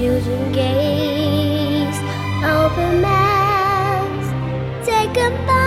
children gaze open mouths, take a bite.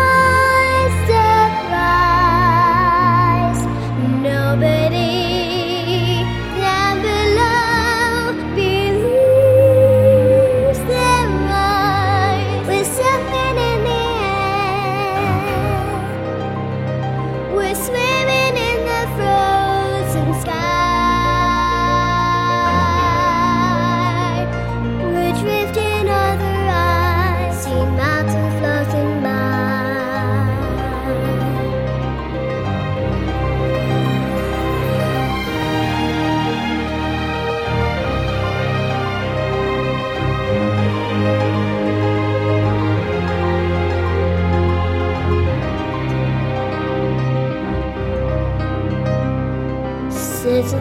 It leads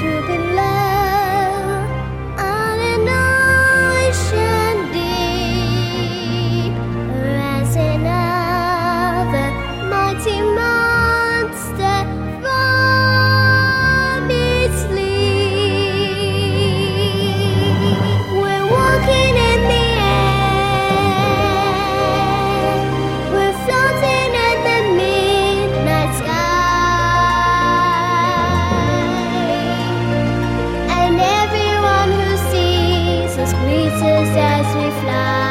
through fly.